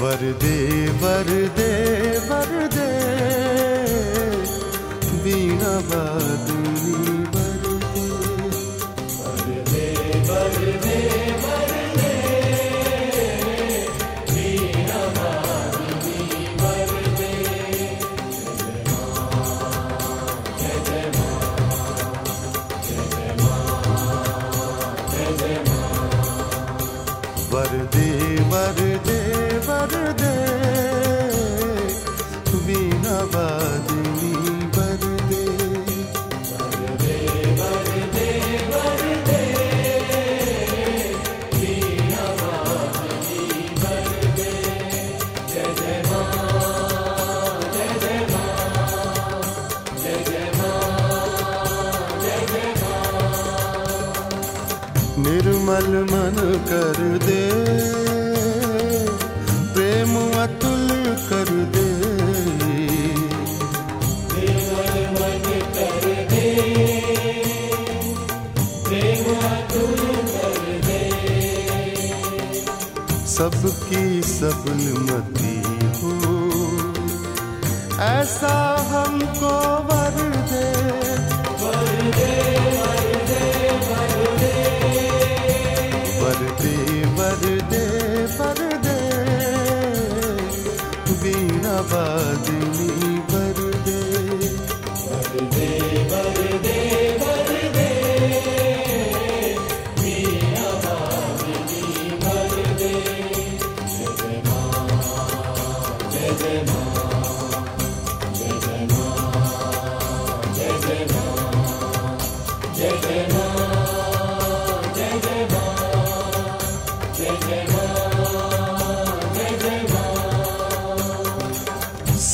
वरदे वरदे वरदे वीणा बादुनी निर्मल मन कर दे। प्रेम अतुल कर दे। सबकी सबलमती हो। ऐसा हमको वर दे। वरदे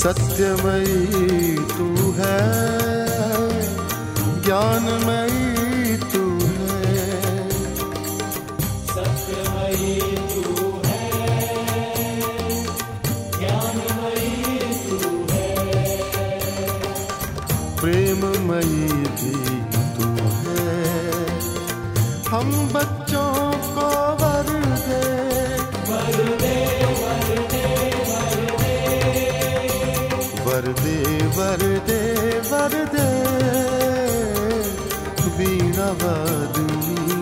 सत्यमयी तू है ज्ञानमयी प्रेममयी भी तू है। हम बच्चों को वर दे वर दे वर दे वर दे वर दे वीणा वादनी।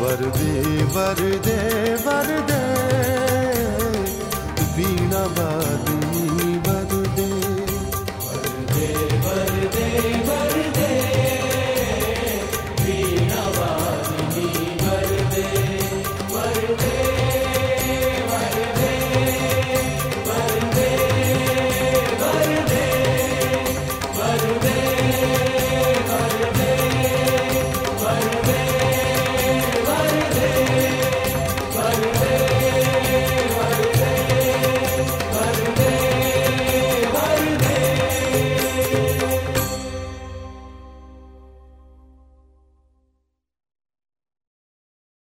वरदे वरदे वरदे वीणा वादी